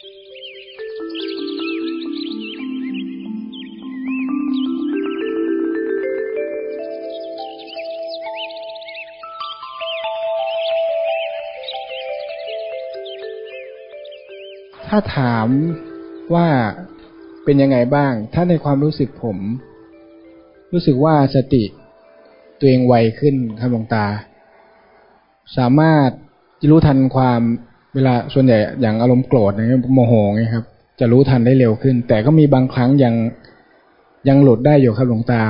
ถ้าถามว่าเป็นยังไงบ้าง ถ้าในความรู้สึกผม รู้สึกว่าสติตัวเองไวขึ้นครับหลวงตา สามารถรู้ทันความ เวลาส่วนใหญ่อย่างอารมณ์โกรธอย่างโมโหไงครับ จะรู้ทันได้เร็วขึ้น แต่ก็มีบางครั้งยังยังหลุดได้อยู่ครับหลวงตา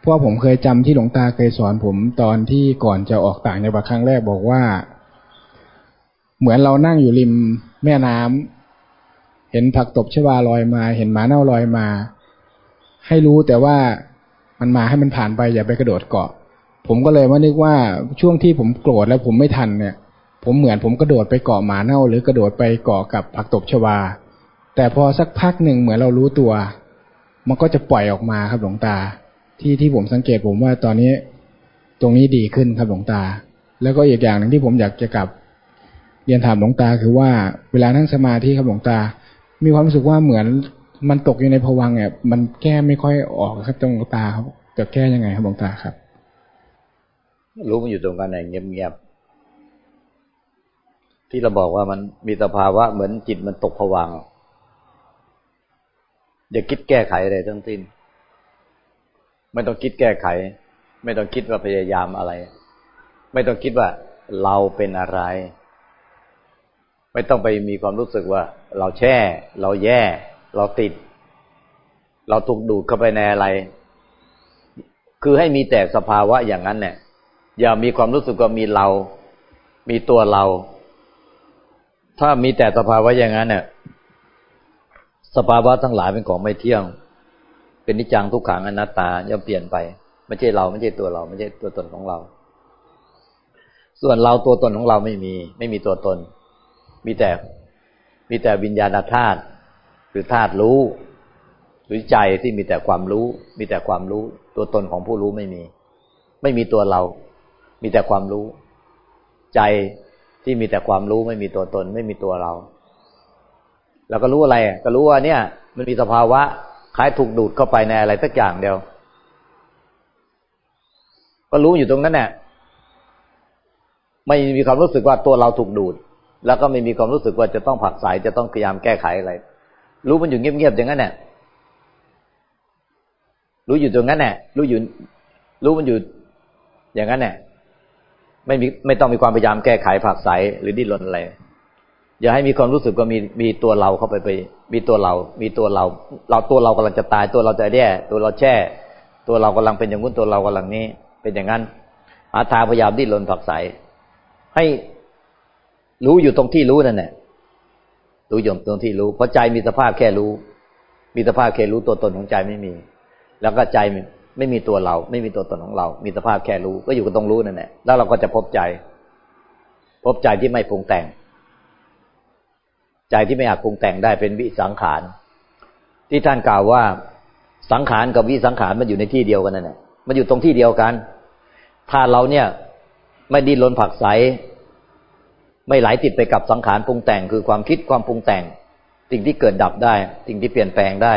เพราะผมเคยจำที่หลวงตาเคยสอนผมตอนที่ก่อนจะออกต่างในบัครั้งแรกบอกว่า เหมือนเรานั่งอยู่ริมแม่น้ำเห็นผักตบชวาลอยมา เห็นหมาเน่าลอยมา ให้รู้แต่ว่ามันมาให้มันผ่านไปอย่าไปกระโดดเกาะ ผมก็เลยว่านึกว่าช่วงที่ผมโกรธแล้วผมไม่ทันเนี่ย ผมเหมือนผมกระโดดไปเกาะหมาเน่า หรือกระโดดไปเกาะกับผักตบชวา แต่พอสักพักหนึ่งเหมือนเรารู้ตัว มันก็จะปล่อยออกมาครับหลวงตา ที่ที่ผมสังเกตผมว่าตอนนี้ตรงนี้ดีขึ้นครับหลวงตา แล้วก็อีกอย่างหนึ่งที่ผมอยากจะกลับ เรียนถามหลวงตาคือว่าเวลานั่งสมาธิครับหลวงตา มีความรู้สึกว่าเหมือนมันตกอยู่ในภวังเนี่ยมันแก้ไม่ค่อยออกครับตรงตาครับจะแก้ยังไงครับหลวงตาครับ รู้มันอยู่ตรงกันไหนเงียบ ที่เราบอกว่ามันมีสภาวะเหมือนจิตมันตกภวังอย่าคิดแก้ไขอะไรทั้งสิ้น ไม่ต้องคิดแก้ไข ไม่ต้องคิดว่าพยายามอะไร ไม่ต้องคิดว่าเราเป็นอะไร ไม่ต้องไปมีความรู้สึกว่า เราแช่ เราแย่ เราติด เราถูกดูดเข้าไปในอะไร คือให้มีแต่สภาวะอย่างนั้นเนี่ยอย่ามีความรู้สึกว่ามีเรา มีตัวเรา ถ้ามีแต่สภาวะอย่างนั้นเนี่ยสภาวะทั้งหลายเป็นของไม่เที่ยง เป็นนิจังทุกขังอนัตตาย่อมเปลี่ยนไป ไม่ใช่เราไม่ใช่ตัวเรา ไม่ใช่ตัวตนของเรา ส่วนเราตัวตนของเราไม่มี ไม่มีตัวตน มีแต่มีแต่วิญญาณธาตุคือธาตุรู้ หรือใจที่มีแต่ความรู้ มีแต่ความรู้ ตัวตนของผู้รู้ไม่มี ไม่มีตัวเรา มีแต่ความรู้ ใจ ที่มีแต่ความรู้ไม่มีตัวตน ไม่มีตัวเราเราก็รู้อะไร ก็รู้ว่าเนี่ย มันมีสภาวะคล้ายถูกดูดเข้าไปในอะไรสักอย่างเดียว ก็รู้อยู่ตรงนั้นแหละไม่มีความรู้สึกว่าตัวเราถูกดูด แล้วก็ไม่มีความรู้สึกว่าจะต้องผักสายจะต้องพยายามแก้ไขอะไร รู้มันอยู่เงียบๆอย่างนั้นแหละรู้อยู่ตรงนั้นแหละรู้อยู่ รู้มันอยู่อย่างนั้นแหละ ไม่มีไม่ต้องมีความพยายามแก้ไขผักใสหรือดิ้นรนอะไรอย่าให้มีความรู้สึกว่ามีมีตัวเราเข้าไปไป มีตัวเรา มีตัวเรา เราตัวเรากำลังจะตายตัวเราจะแย่ตัวเราแช่ ตัวเรากำลังเป็นอย่างนู้นตัวเรากำลังนี้ เป็นอย่างนั้นหาทางพยายามดิ้นรนผักใสให้รู้อยู่ตรงที่รู้นั่นแหละรู้อยู่ตรงที่รู้ เพราะใจมีสภาพแค่รู้ มีสภาพแค่รู้ตัวตนของใจไม่มี แล้วก็ใจ ไม่มีตัวเรา ไม่มีตัวตนของเรา มีสภาพแค่รู้ ก็อยู่กับตรงรู้นั่นแหละแล้วเราก็จะพบใจ พบใจที่ไม่ปรุงแต่ง ใจที่ไม่อาจปรุงแต่งได้เป็นวิสังขาร ที่ท่านกล่าวว่าสังขารกับวิสังขารมันอยู่ในที่เดียวกันนั่นแหละมันอยู่ตรงที่เดียวกัน ถ้าเราเนี่ยไม่ดิ้นรนผักใสไม่ไหลติดไปกับสังขารปรุงแต่ง คือความคิดความปรุงแต่ง สิ่งที่เกิดดับได้ สิ่งที่เปลี่ยนแปลงได้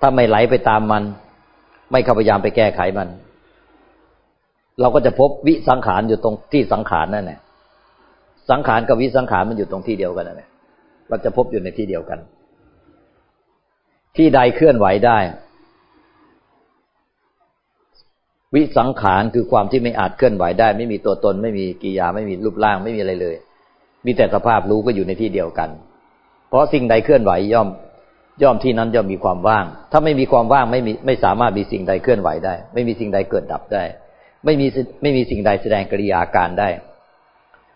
ถ้าไม่ไหลไปตามมัน ไม่ขพยายามไปแก้ไขมัน เราก็จะพบวิสังขารอยู่ตรงที่สังขารนั่นแหละสังขารกับวิสังขารมันอยู่ตรงที่เดียวกันนั่นแหละเราจะพบอยู่ในที่เดียวกัน ที่ใดเคลื่อนไหวได้ วิสังขารคือความที่ไม่อาจเคลื่อนไหวได้ ไม่มีตัวตน ไม่มีกิยาไม่มีรูปร่างไม่มีอะไรเลย มีแต่สภาพรู้ก็อยู่ในที่เดียวกัน เพราะสิ่งใดเคลื่อนไหวย่อม ย่อมที่นั้นย่อมมีความว่าง ถ้าไม่มีความว่างไม่มีไม่สามารถมีสิ่งใดเคลื่อนไหวได้ ไม่มีสิ่งใดเกิดดับได้ ไม่มีไม่มีสิ่งใดแสดงกิริยาการได้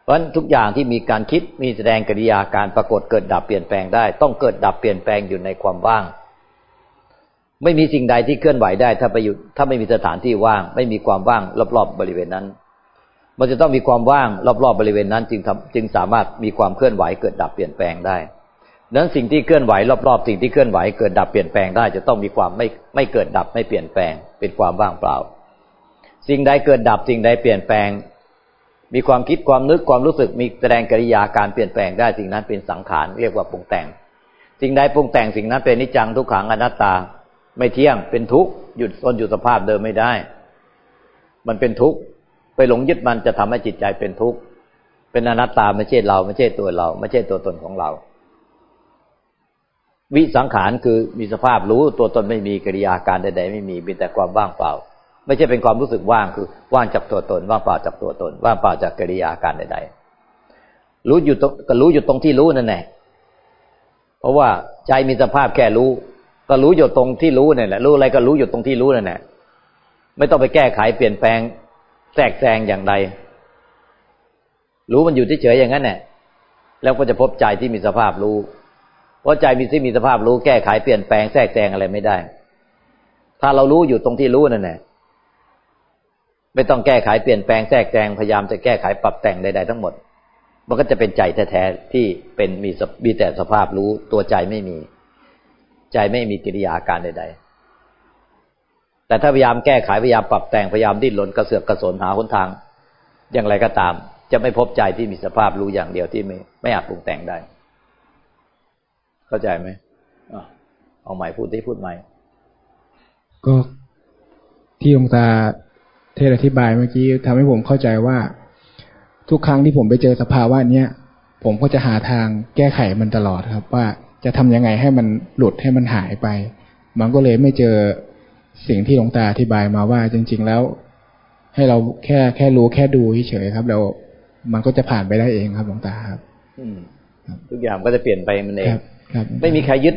เพราะฉะนั้นทุกอย่างที่มีการคิดมีแสดงกิริยาการปรากฏเกิดดับเปลี่ยนแปลงได้ ต้องเกิดดับเปลี่ยนแปลงอยู่ในความว่าง ไม่มีสิ่งใดที่เคลื่อนไหวได้ ถ้าไปอยู่ถ้าไม่มีสถานที่ว่าง ไม่มีความว่างรอบๆบบริเวณนั้น มันจะต้องมีความว่างรอบๆบริเวณนั้น จึงจึงสามารถมีความเคลื่อนไหวเกิดดับเปลี่ยนแปลงได้ นั้นสิ่งที่เคลื่อนไหวรอบๆ สิ่งที่เคลื่อนไหวเกิดดับเปลี่ยนแปลงได้ จะต้องมีความไม่ไม่เกิดดับไม่เปลี่ยนแปลง เป็นความว่างเปล่า สิ่งใดเกิดดับสิ่งใดเปลี่ยนแปลง มีความคิดความนึกความรู้สึกมีแสดงกิริยาการเปลี่ยนแปลงได้สิ่งนั้นเป็นสังขารเรียกว่าปรุงแต่ง สิ่งใดปรุงแต่งสิ่งนั้นเป็นนิจังทุกขังอนัตตา ไม่เที่ยงเป็นทุกข์หยุดตนอยู่สภาพเดิมไม่ได้ มันเป็นทุกข์ไปหลงยึดมันจะทำให้จิตใจเป็นทุกข์เป็นอนัตตาไม่ใช่เราไม่ใช่ตัวเรา ไม่ใช่ตัวตนของเรา วิสังขารคือมีสภาพรู้ตัวตนไม่มีกิริยาการใดๆไม่มีมีแต่ความว่างเปล่า ไม่ใช่เป็นความรู้สึกว่างคือว่างจากตัวตน ว่างเปล่าจากตัวตน ว่างเปล่าจากกิริยาการใดๆรู้อยู่ตรงก็รู้อยู่ตรงที่รู้นั่นแหละเพราะว่าใจมีสภาพแค่รู้ ก็รู้อยู่ตรงที่รู้เนี่ยแหละรู้อะไรก็รู้อยู่ตรงที่รู้นั่นแหละไม่ต้องไปแก้ไขเปลี่ยนแปลงแทรกแซงอย่างใดรู้มันอยู่เฉยอย่างนั้นแหละแล้วก็จะพบใจที่มีสภาพรู้ ราะใจมีที่มีสภาพรู้แก้ไขเปลี่ยนแปลงแทรกแซงอะไรไม่ได้ ถ้าเรารู้อยู่ตรงที่รู้นั่นแหละไม่ต้องแก้ไขเปลี่ยนแปลงแทรกแซงพยายามจะแก้ไขปรับแต่งใดๆทั้งหมด มันก็จะเป็นใจแท้ๆที่เป็นมีมีแต่สภาพรู้ตัวใจไม่มี ใจไม่มีกิริยาการใด ๆ แต่ถ้าพยายามแก้ไขพยายามปรับแต่งพยายามดิ้นรนกระเสือกกระสนหาหนทาง อย่างไรก็ตาม จะไม่พบใจที่มีสภาพรู้อย่างเดียวที่ไม่ไม่อาจปรุงแต่งได้ เข้าใจไหมเอาใหม่พูดที่พูดใหม่ ก็ที่องตาเทศอธิบายเมื่อกี้ทำให้ผมเข้าใจว่า ทุกครั้งที่ผมไปเจอสภาวะเนี้ยผมก็จะหาทางแก้ไขมันตลอดครับ ว่าจะทำยังไงให้มันหลุดให้มันหายไป มันก็เลยไม่เจอสิ่งที่หลวงตาอธิบายมาว่าจริง ๆ แล้ว ให้เราแค่แค่รู้แค่ดูเฉยๆครับ แล้วมันก็จะผ่านไปได้เองครับหลวงตาครับทุกอย่างก็จะเปลี่ยนไปมันเองครับ ไม่มีใครยึด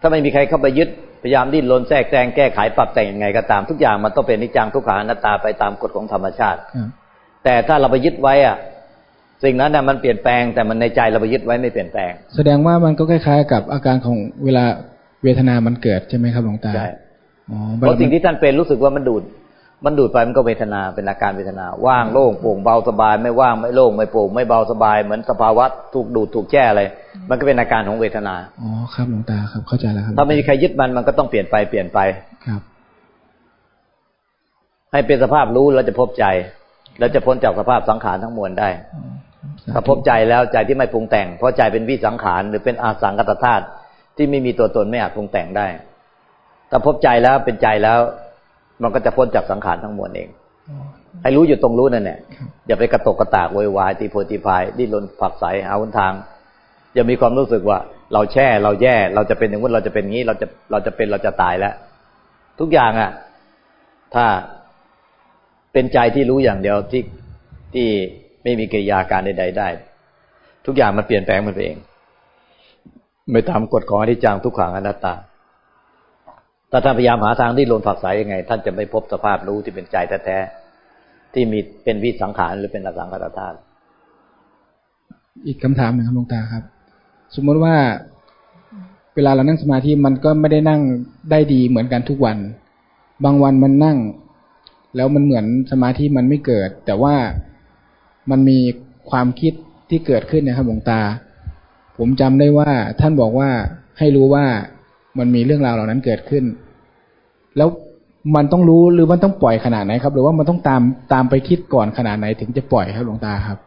ถ้าไม่มีใครเข้าไปยึดพยายามดิ้นรนแทรกแซงแก้ไขปรับแต่งยังไงก็ตามทุกอย่างมันต้องเป็นนิจังทุกขังอนัตตาไปตามกฎของธรรมชาติแต่ถ้าเราไปยึดไว้อะสิ่งนั้นนะมันเปลี่ยนแปลงแต่มันในใจเราไปยึดไว้ไม่เปลี่ยนแปลง แสดงว่ามันก็คล้ายๆ กับอาการของเวลาเวทนามันเกิดใช่ไหมครับหลวงตาใช่เพราะสิ่งที่ท่านเป็นรู้สึกว่ามันดูด มันดูดไปมันก็เวทนาเป็นอาการเวทนา ว่างโล่งโปร่งเบาสบาย ไม่ว่างไม่โล่งไม่โปร่งไม่เบาสบาย เหมือนสภาวะถูกดูดถูกแช่อะไรมันก็เป็นอาการของเวทนาอ๋อครับหลวงตาครับเข้าใจแล้วครับถ้าไม่มีใครยึดมันมันก็ต้องเปลี่ยนไปเปลี่ยนไปครับ ให้เป็นสภาพรู้แล้วจะพบใจแล้วจะพ้นจากสภาพสังขารทั้งมวลได้ถ้าพบใจแล้วใจที่ไม่ปรุงแต่ง เพราะใจเป็นวิสังขารหรือเป็นอาสังกตธาตุที่ไม่มีตัวตนไม่อาจปรุงแต่งได้ถ้าพบใจแล้วเป็นใจแล้ว มันก็จะพ้นจากสังขารทั้งมวลเองให้รู้อยู่ตรงรู้นั่นแหละอย่าไปกระตกกระตากโวยวายตีโพตีพายดิ้นรนผักใสหาหนทาง อย่ามีความรู้สึกว่า เราแช่เราแย่ เราจะเป็นอย่างนู้นเราจะเป็นงี้ เราจะเราจะเป็นเราจะตายแล้ว ทุกอย่างอะ ถ้าเป็นใจที่รู้อย่างเดียวที่ที่ไม่มีกิริยาการใด ๆ ได้ ทุกอย่างมันเปลี่ยนแปลงมันเอง ไม่ตามกฎของอนิจจังทุกขังอนัตตา ถ้าท่านพยายามหาทางที่ลนผักสายยังไง ท่านจะไม่พบสภาพรู้ที่เป็นใจแท้ๆที่มีเป็นวิสังขารหรือเป็นอสังขารธาตุอีกคำถามหนึ่งครับหลวงตาครับ สมมติว่าเวลาเรานั่งสมาธิมันก็ไม่ได้นั่งได้ดีเหมือนกันทุกวัน บางวันมันนั่ง แล้วมันเหมือนสมาธิมันไม่เกิด แต่ว่ามันมีความคิดที่เกิดขึ้นนะครับหลวงตา ผมจำได้ว่าท่านบอกว่าให้รู้ว่า มันมีเรื่องราวเหล่านั้นเกิดขึ้น แล้วมันต้องรู้หรือมันต้องปล่อยขนาดไหนครับ หรือว่ามันต้องตามตามไปคิดก่อนขนาดไหนถึงจะปล่อยครับหลวงตาครับ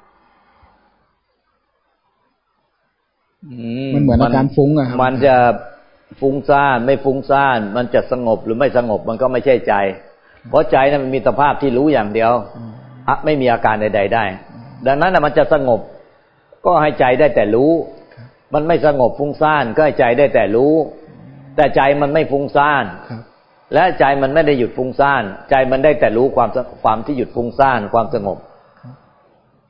มันเหมือนอาการฟุ้งอะครับมันจะฟุ้งซ่านไม่ฟุ้งซ่าน มันจะสงบหรือไม่สงบมันก็ไม่ใช่ใจ เพราะใจนั้นมันมีสภาพที่รู้อย่างเดียวไม่มีอาการใด ๆ ได้ ดังนั้นมันจะสงบ ก็ให้ใจได้แต่รู้ มันไม่สงบฟุ้งซ่านก็ให้ใจได้แต่รู้ แต่ใจมันไม่ฟุ้งซ่านและใจมันไม่ได้หยุดฟุ้งซ่านใจมันได้แต่รู้ความความที่หยุดฟุ้งซ่านความสงบ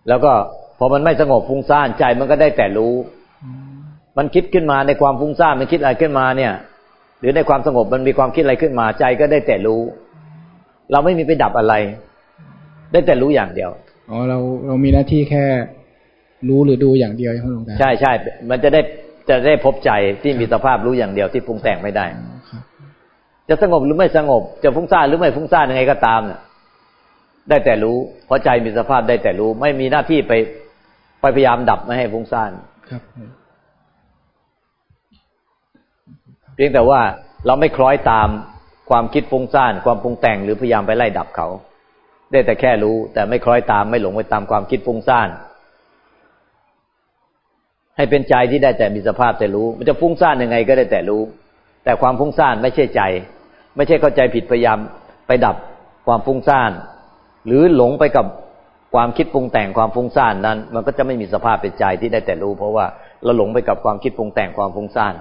แล้วก็พอมันไม่สงบฟุ้งซ่านใจมันก็ได้แต่รู้ มันคิดขึ้นมาในความฟุ้งซ่านมันคิดอะไรขึ้นมาเนี่ย หรือในความสงบมันมีความคิดอะไรขึ้นมาใจก็ได้แต่รู้ เราไม่มีไปดับอะไร ได้แต่รู้อย่างเดียวอ๋อเราเรามีหน้าที่แค่รู้หรือดูอย่างเดียวใช่ไหมหลวงตาใช่ใช่มันจะได้ จะได้พบใจที่มีสภาพรู้อย่างเดียวที่ปรุงแต่งไม่ได้ จะสงบหรือไม่สงบ จะฟุ้งซ่านหรือไม่ฟุ้งซ่านยังไงก็ตามเนี่ยได้แต่รู้ เพราะใจมีสภาพได้แต่รู้ ไม่มีหน้าที่ไปไปพยายามดับไม่ให้ฟุ้งซ่านครับเพียงแต่ว่าเราไม่คล้อยตามความคิดฟุ้งซ่าน ความปรุงแต่งหรือพยายามไปไล่ดับเขา ได้แต่แค่รู้ แต่ไม่คล้อยตามไม่หลงไปตามความคิดฟุ้งซ่าน ให้เป็นใจที่ได้แต่มีสภาพแต่รู้ มันจะฟุ้งซ่านยังไงก็ได้แต่รู้ แต่ความฟุ้งซ่านไม่ใช่ใจ ไม่ใช่เข้าใจผิดพยายามไปดับความฟุ้งซ่าน หรือหลงไปกับความคิดปรุงแต่งความฟุ้งซ่านนั้น มันก็จะไม่มีสภาพเป็นใจที่ได้แต่รู้ เพราะว่าเราหลงไปกับความคิดปรุงแต่งความฟุ้งซ่าน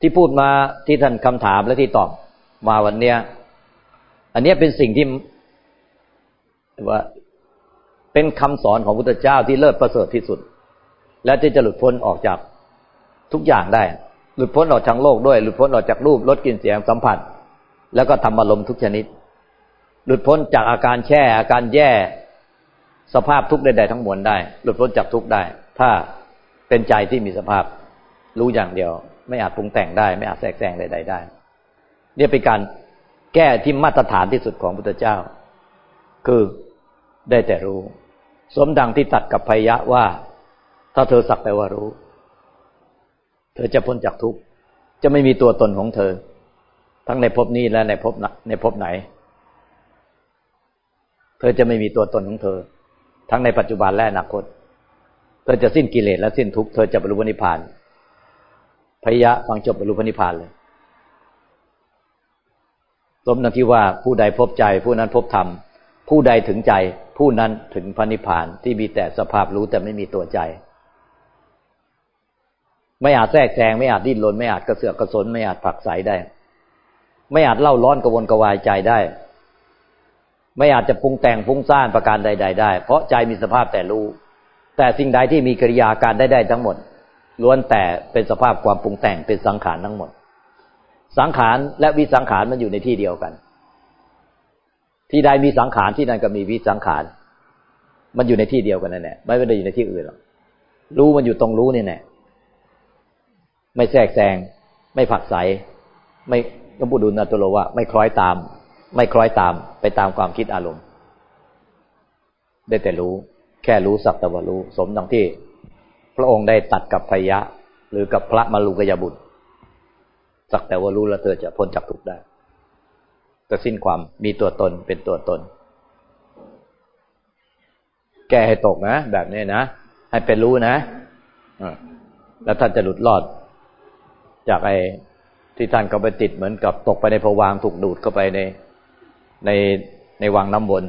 ที่พูดมาที่ท่านคำถามและที่ตอบมาวันเนี้ย อันนี้เป็นสิ่งที่ว่า เป็นคำสอนของพุทธเจ้าที่เลิศประเสริฐที่สุด และที่จะหลุดพ้นออกจากทุกอย่างได้ หลุดพ้นออกจากโลกด้วย หลุดพ้นออกจากรูปรสกลิ่นเสียงสัมผัส แล้วก็ทำอารมณ์ทุกชนิด หลุดพ้นจากอาการแช่อาการแย่สภาพทุกใดๆทั้งมวลได้ หลุดพ้นจากทุกได้ ถ้าเป็นใจที่มีสภาพรู้อย่างเดียว ไม่อาจปรุงแต่งได้ ไม่อาจแทรกแซงใด ๆ ได้เนี่ยเป็นการแก้ที่มาตรฐานที่สุดของพุทธเจ้า คือได้แต่รู้ สมดังที่ตัดกับพยะว่า ถ้าเธอสักแต่ว่ารู้ เธอจะพ้นจากทุกข์จะไม่มีตัวตนของเธอ ทั้งในภพนี้และในภพในภพไหน เธอจะไม่มีตัวตนของเธอ ทั้งในปัจจุบันและอนาคต เธอจะสิ้นกิเลสและสิ้นทุกข์เธอจะบรรลุนิพพานพยะฟังจบบรรลุนิพพานเลยสมดังที่ว่าผู้ใดพบใจผู้นั้นพบธรรม ผู้ใดถึงใจ ผู้นั้นถึงพระนิพพานที่มีแต่สภาพรู้แต่ไม่มีตัวใจ ไม่อาจแทรกแซงไม่อาจดิ้นรนไม่อาจกระเสือกกระสนไม่อาจผักใสได้ ไม่อาจเล่าร้อนกระวนกระวายใจได้ ไม่อาจจะปรุงแต่งฟุ้งซ่านประการใด ๆ ได้ เพราะใจมีสภาพแต่รู้ แต่สิ่งใดที่มีกิริยาการได้ได้ทั้งหมดล้วนแต่เป็นสภาพความปรุงแต่งเป็นสังขารทั้งหมด สังขารและวิสังขารมันอยู่ในที่เดียวกัน ที่ใดมีสังขารที่นั่นก็มีวิสังขาร มันอยู่ในที่เดียวกันนั่นแหละไม่ได้อยู่ในที่อื่นหรอกรู้มันอยู่ตรงรู้นี่แน่ไม่แทรกแซง ไม่ผักใส ไม่ก็พูดดูนาตุโลว่า ไม่คล้อยตาม ไม่คล้อยตาม ไปตามความคิดอารมณ์ ได้แต่รู้ แค่รู้สักแต่ว่ารู้ สมดังที่ พระองค์ได้ตัดกับพยะ หรือกับพระมลุกยบุตรสักแต่ว่ารู้แล้วเธอจะพ้นจากทุกข์ได้ จะสิ้นความมีตัวตนเป็นตัวตน แก้ให้ตกนะ แบบนี้นะ ให้เป็นรู้นะแล้วท่านจะหลุดรอด จากไอ้ที่ท่านก็ไปติดเหมือนกับตกไปในภวางถูกดูดเข้าไปในในในวังน้ำวน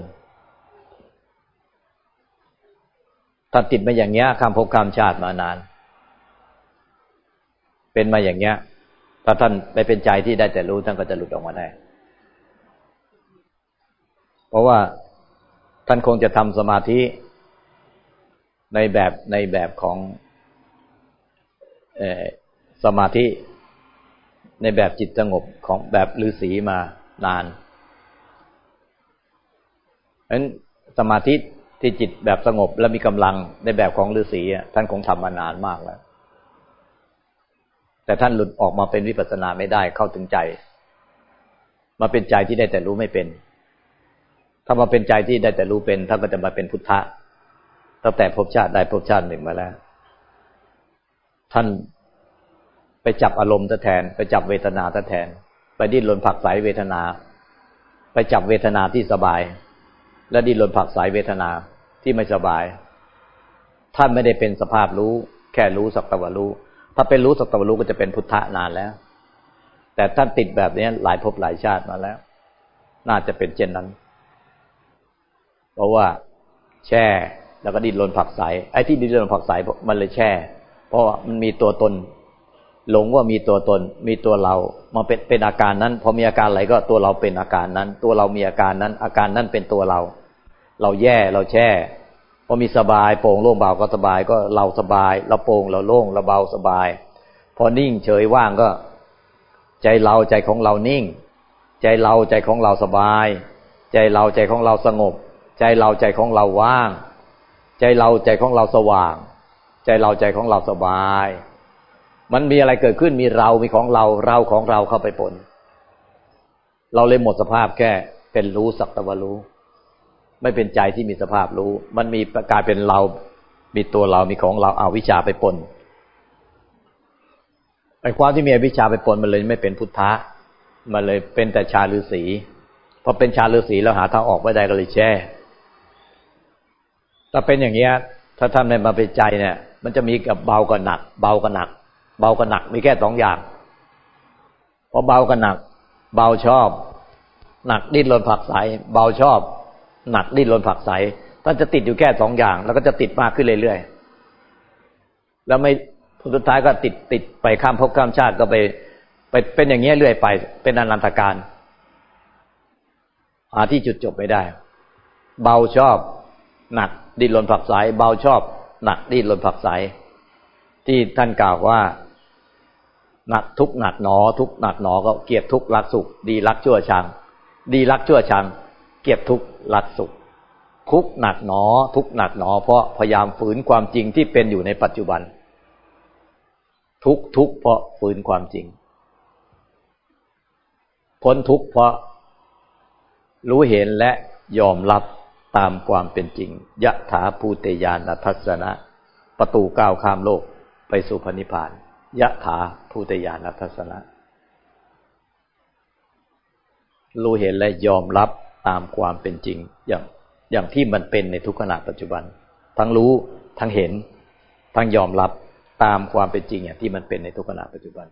ท่านติดมาอย่างเงี้ยข้ามภพข้ามชาติมานาน เป็นมาอย่างเงี้ยถ้าท่านไปเป็นใจที่ได้แต่รู้ท่านก็จะหลุดออกมาได้ ราะว่าท่านคงจะทำสมาธิในแบบในแบบของสมาธิในแบบจิตสงบของแบบฤาษีมานานเพราะฉะนั้นสมาธิที่จิตแบบสงบและมีกำลังในแบบของฤาษีท่านคงทำมานานมากแล้ว แต่ท่านหลุดออกมาเป็นวิปัสสนาไม่ได้เข้าถึงใจ มาเป็นใจที่ได้แต่รู้ไม่เป็น ถ้ามาเป็นใจที่ได้แต่รู้เป็นท่านก็จะมาเป็นพุทธะตั้งแต่ภพชาติใดภพชาติหนึ่งมาแล้ว ท่านไปจับอารมณ์แทน ไปจับเวทนาแทน ไปดิ้นรนผักสายเวทนา ไปจับเวทนาที่สบาย และดิ้นรนผักสายเวทนาที่ไม่สบาย ท่านไม่ได้เป็นสภาพรู้ แค่รู้สักตะวันรู้ ถ้าเป็นรู้สักตะวันรู้ก็จะเป็นพุทธะนานแล้ว แต่ท่านติดแบบนี้หลายภพหลายชาติมาแล้ว น่าจะเป็นเช่นนั้น เพราะว่าแช่ แล้วก็ดิ้นรนผักใสไอ้ที่ดิ้นรนผักใสมันเลยแช่ เพราะว่ามันมีตัวตน หลงว่ามีตัวตน มีตัวเรามาเป็นเป็นอาการนั้น พอมีอาการอะไรก็ตัวเราเป็นอาการนั้น ตัวเรามีอาการนั้น อาการนั้นเป็นตัวเรา เราแย่เราแช่พอมีสบายโปร่งโล่งเบาก็สบายก็เราสบายเราโปร่งเราโล่งเราเบาสบาย พอนิ่งเฉยว่างก็ ใจเราใจของเรานิ่ง ใจเราใจของเราสบาย ใจเราใจของเราสงบ ใจเราใจของเราว่าง ใจเราใจของเราสว่าง ใจเราใจของเราสบาย มันมีอะไรเกิดขึ้นมีเรามีของเราเราของเราเข้าไปปน เราเลยหมดสภาพแค่เป็นรู้สักตะวันรู้ ไม่เป็นใจที่มีสภาพรู้ มันมีกลายเป็นเรา มีตัวเรามีของเราเอาวิชาไปปนไอ้ความที่มีวิชาไปปนมันเลยไม่เป็นพุทธะมันเลยเป็นแต่ชาฤาษีพอเป็นชาฤาษีแล้วหาทางออกไม่ได้ก็เลยแช่ ถ้าเป็นอย่างเงี้ยถ้าทำในมาเป็นใจเนี่ย มันจะมีกับเบากับหนัก เบากับหนัก เบากับหนัก มีแค่สองอย่างพอเบากับหนัก เบาชอบ หนักดิ้นรนผักใสเบาชอบ หนักดิ้นรนผักใสถ้าจะติดอยู่แค่สองอย่าง แล้วก็จะติดมากขึ้นเรื่อยๆแล้วไม่สุดท้ายก็ติดติดไปข้ามภพข้ามชาติก็ไปไปเป็นอย่างเงี้ยเรื่อยไป เป็นอนันตการหาที่จุดจบไม่ได้ เบาชอบ หนัก ดิ้นรนผักสายเบาชอบ หนักดิ้นรนผักสายที่ท่านกล่าวว่า หนักทุกหนักหนอ ทุกหนักหนอก็เกียรติทุกรักสุข ดีรักชั่วชัง ดีรักชั่วชัง เกียรติทุกรักสุข ทุกหนักหนอ ทุกหนักหนอ เพราะพยายามฝืนความจริงที่เป็นอยู่ในปัจจุบัน ทุกทุกเพราะฝืนความจริง พ้นทุกเพราะรู้เห็นและยอมรับ ตามความเป็นจริงยะถาภูเตยานทัศนะ ประตูก้าวข้ามโลกไปสู่พนิพพานยะถาภูเตยานทัศนะ รู้เห็นและยอมรับตามความเป็นจริง อย่างอย่างที่มันเป็นในทุกขณะปัจจุบัน ทั้งรู้ทั้งเห็น ทั้งยอมรับตามความเป็นจริงอย่างที่มันเป็นในทุกขณะปัจจุบัน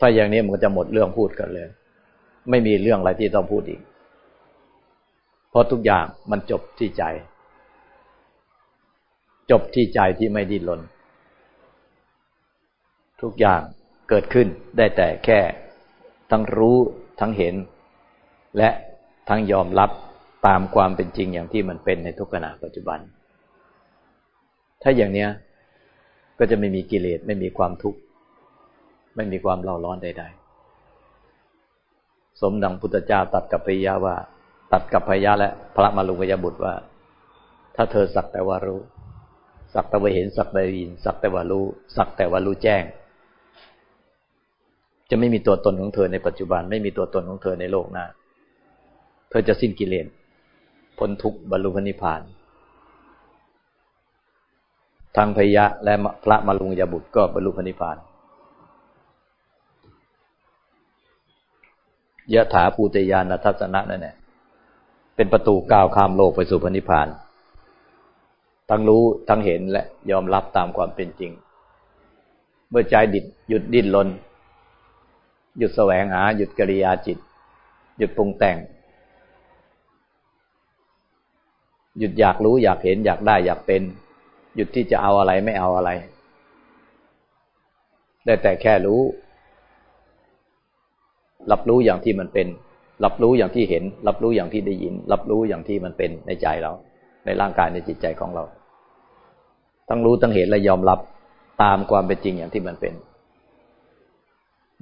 ถ้าอย่างนี้มันก็จะหมดเรื่องพูดกันเลย ไม่มีเรื่องอะไรที่ต้องพูดอีก เพราะทุกอย่างมันจบที่ใจ จบที่ใจที่ไม่ดิ้นรน ทุกอย่างเกิดขึ้นได้แต่แค่ทั้งรู้ทั้งเห็น และทั้งยอมรับตามความเป็นจริงอย่างที่มันเป็นในทุกขณะปัจจุบัน ถ้าอย่างเนี้ยก็จะไม่มีกิเลสไม่มีความทุกข์ ไม่มีความเล่าร้อนใด ๆ สมดังพุทธเจ้าตัดกับพยาว่า ตัดกับพยาและพระมาลุงกยบุตรว่า ถ้าเธอสักแต่ว่ารู้ สักแต่ว่าเห็นสักแต่ยิน สักแต่ว่ารู้ สักแต่ว่ารู้แจ้ง จะไม่มีตัวตนของเธอในปัจจุบัน ไม่มีตัวตนของเธอในโลกหน้า เธอจะสิ้นกิเลสพ้นทุกข์บรรลุพระนิพพานทางพยะและพระมาลุงยบุตรก็บรรลุพระนิพพานยะถาภูตยานทัศนะนั่นแหละ เป็นประตูก้าวข้ามโลกไปสู่พระนิพพาน ทั้งรู้ทั้งเห็นและยอมรับตามความเป็นจริง เมื่อใจดิดหยุดดิ้นรนหยุดแสวงหา หยุดกิริยาจิต หยุดปรุงแต่ง หยุดอยากรู้อยากเห็นอยากได้อยากเป็น หยุดที่จะเอาอะไรไม่เอาอะไร ได้แต่แค่รู้ รับรู้อย่างที่มันเป็น รับรู้อย่างที่เห็น รับรู้อย่างที่ได้ยิน รับรู้อย่างที่มันเป็นในใจเรา ในร่างกายในจิตใจของเรา ทั้งรู้ทั้งเห็นและยอมรับตามความเป็นจริงอย่างที่มันเป็น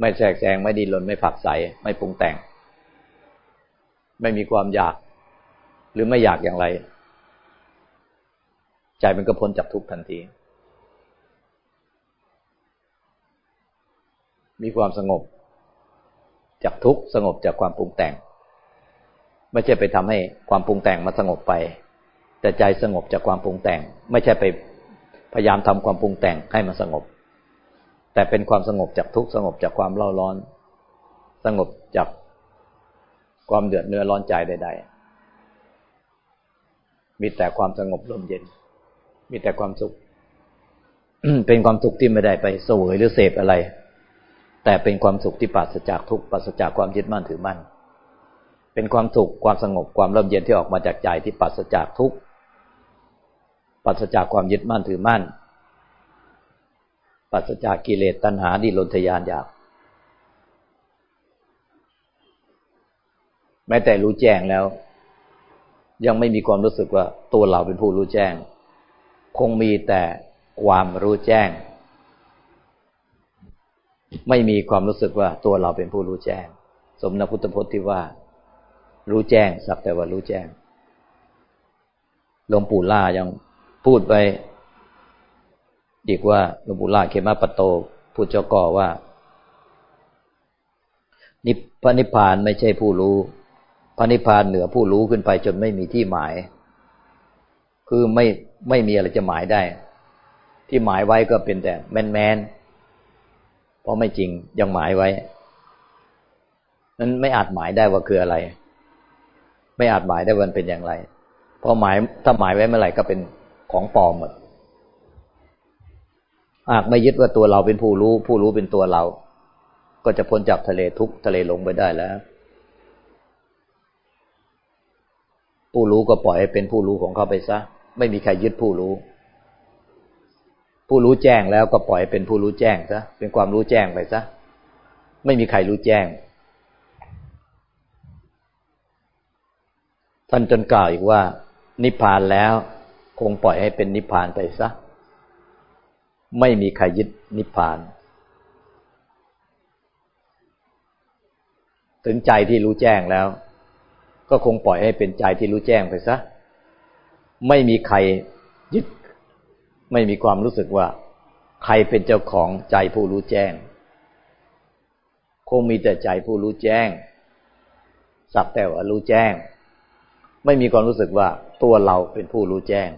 ไม่แทรกแซงไม่ดิ้นรนไม่ผักใสไม่ปรุงแต่ง ไม่มีความอยากหรือไม่อยากอย่างไร ใจมันก็พ้นจากทุกทันที มีความสงบ จากทุกข์สงบจากความปรุงแต่ง ไม่ใช่ไปทำให้ความปรุงแต่งมาสงบไป แต่ใจสงบจากความปรุงแต่ง ไม่ใช่ไปพยายามทำความปรุงแต่งให้มันสงบ แต่เป็นความสงบจากทุกข์สงบจากความเล่าร้อน สงบจากความเดือดเนื้อร้อนใจใดๆ มีแต่ความสงบลมเย็น มีแต่ความสุข เป็นความสุขที่ไม่ได้ไปสวยหรือเสพอะไร แต่เป็นความสุขที่ปราศจากทุกข์ปราศจากความยึดมั่นถือมั่น เป็นความสุขความสงบความร่มเย็นที่ออกมาจากใจที่ปราศจากทุกข์ปราศจากความยึดมั่นถือมั่นปราศจากกิเลสตัณหาดิลนทยานอยากแม้แต่รู้แจ้งแล้ว ยังไม่มีความรู้สึกว่าตัวเราเป็นผู้รู้แจ้ง คงมีแต่ความรู้แจ้ง ไม่มีความรู้สึกว่าตัวเราเป็นผู้รู้แจ้ง สมนพุทธพจน์ที่ว่า รู้แจ้งสักแต่ว่ารู้แจ้งหลวงปู่ล่ายังพูดไปอีกว่าหลวงปู่ล่าเขมาปโตพูดเจ้าก่อว่านิพระนิพพานไม่ใช่ผู้รู้ พระนิพพานเหนือผู้รู้ขึ้นไปจนไม่มีที่หมาย คือไม่ไม่มีอะไรจะหมายได้ ที่หมายไว้ก็เป็นแต่แมนแมน เพราะไม่จริงยังหมายไว้ นั้นไม่อาจหมายได้ว่าคืออะไร ไม่อาจหมายได้ว่าเป็นอย่างไร เพอหมายถ้าหมายไว้เมื่อไหร่ก็เป็นของปลอมหมดหากไม่ยึดว่าตัวเราเป็นผู้รู้ ผู้รู้เป็นตัวเรา ก็จะพ้นจากทะเลทุกทะเลลงไปได้แล้ว ผู้รู้ก็ปล่อยให้เป็นผู้รู้ของเขาไปซะ ไม่มีใครยึดผู้รู้ ผู้รู้แจ้งแล้วก็ปล่อยเป็นผู้รู้แจ้งซะเป็นความรู้แจ้งไปซะไม่มีใครรู้แจ้ง ท่านจนกล่าวอีกว่า นิพพานแล้วคงปล่อยให้เป็นนิพพานไปซะไม่มีใครยึดนิพพาน ถึงใจที่รู้แจ้งแล้ว ก็คงปล่อยให้เป็นใจที่รู้แจ้งไปซะไม่มีใครยึด ไม่มีความรู้สึกว่า ใครเป็นเจ้าของใจผู้รู้แจ้ง คงมีแต่ใจผู้รู้แจ้ง สักแต่ว่ารู้แจ้ง ไม่มีความรู้สึกว่าตัวเราเป็นผู้รู้แจ้ง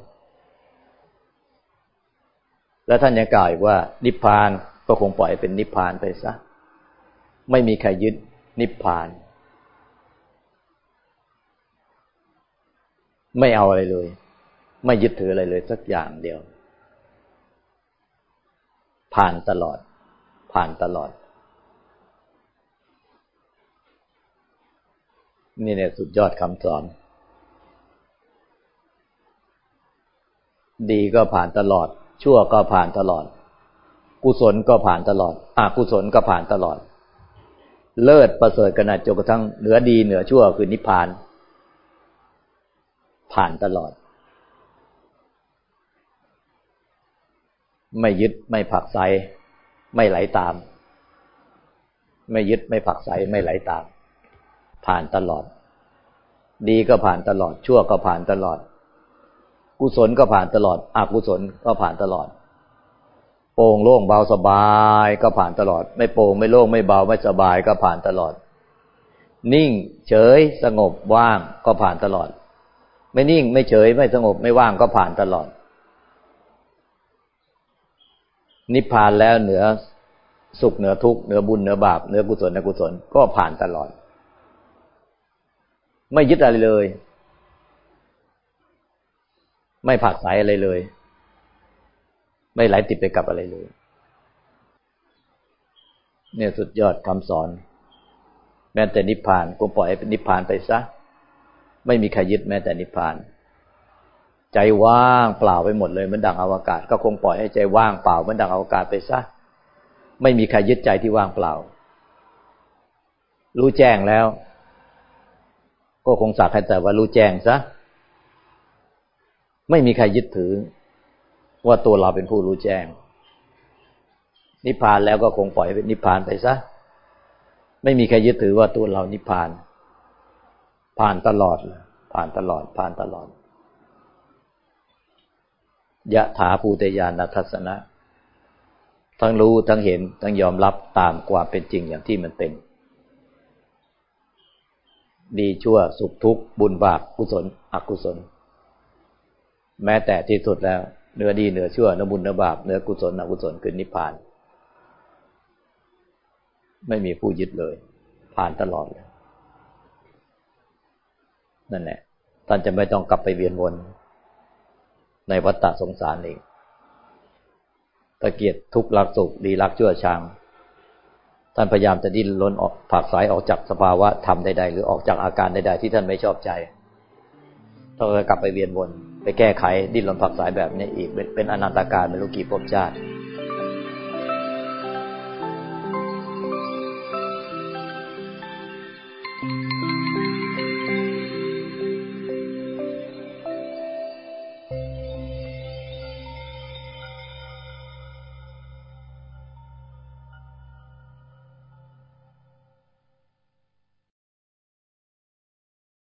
แล้วท่านยังกล่าวอีกว่า นิพพานก็คงปล่อยเป็นนิพพานไปซะ ไม่มีใครยึดนิพพาน ไม่เอาอะไรเลย ไม่ยึดถืออะไรเลยสักอย่างเดียว ผ่านตลอด ผ่านตลอด นี่เนี่ยสุดยอดคำสอน ดีก็ผ่านตลอด ชั่วก็ผ่านตลอด กุศลก็ผ่านตลอดอกุศลก็ผ่านตลอด เลิศประเสริฐขนาดจนกระทั่งเหนือดีเหนือชั่วคือนิพพาน ผ่านตลอด ไม่ยึดไม่ผักใสไม่ไหลตาม ไม่ยึดไม่ผักใสไม่ไหลตาม ผ่านตลอด ดีก็ผ่านตลอด ชั่วก็ผ่านตลอด กุศลก็ผ่านตลอดอกุศลก็ผ่านตลอด โปร่งโล่งเบาสบายก็ผ่านตลอด ไม่โปร่งไม่โล่งไม่เบาไม่สบายก็ผ่านตลอด นิ่งเฉยสงบว่างก็ผ่านตลอด ไม่นิ่งไม่เฉยไม่สงบไม่ว่างก็ผ่านตลอด นิพพานแล้วเหนือสุขเหนือทุกข์เหนือบุญเหนือบาปเหนือกุศลเหนือกุศลก็ผ่านตลอด ไม่ยึดอะไรเลย ไม่ผักสายอะไรเลย ไม่ไหลติดไปกับอะไรเลย เนี่ยสุดยอดคำสอน แม้แต่นิพพานก็ปล่อยให้นิพพานไปซะ ไม่มีใครยึดแม้แต่นิพพาน ใจว่างเปล่าไปหมดเลยเหมือนดังอวกาศ ก็คงปล่อยให้ใจว่างเปล่าเหมือนดังอวกาศไปซะไม่มีใครยึดใจที่ว่างเปล่า รู้แจ้งแล้ว ก็คงสักให้แต่ว่ารู้แจ้งซะไม่มีใครยึดถือ ว่าตัวเราเป็นผู้รู้แจ้ง นิพพานแล้วก็คงปล่อยเป็นนิพพานไปซะไม่มีใครยึดถือว่าตัวเรานิพพาน ผ่านตลอดผ่านตลอดผ่านตลอด ยะถาภูตยานัทสนะ ทั้งรู้ทั้งเห็น ทั้งยอมรับตามความเป็นจริงอย่างที่มันเป็น ดีชั่วสุขทุกข์บุญบาปกุศล อกุศล แม้แต่ที่สุดแล้วเนื้อดีเนื้อชั่วเนื้อบุญเนื้อบาปเนื้อกุศลอกุศลคือนิพพาน ไม่มีผู้ยึดเลย ผ่านตลอดเลยนั่นแหละท่านจะไม่ต้องกลับไปเวียนวน ในวัฏฏะสงสารเองตะเกียรทุกข์รักสุขดีรักชั่วชังท่านพยายามจะดิ้นรนออกผักสายออกจากสภาวะธรรมใดๆหรือออกจากอาการใดๆที่ท่านไม่ชอบใจต้องกลับไปเวียนวน ไปแก้ไขดิ้นรนผักสายแบบนี้อีกเป็นอนันตการไม่รู้กี่ภพชาติ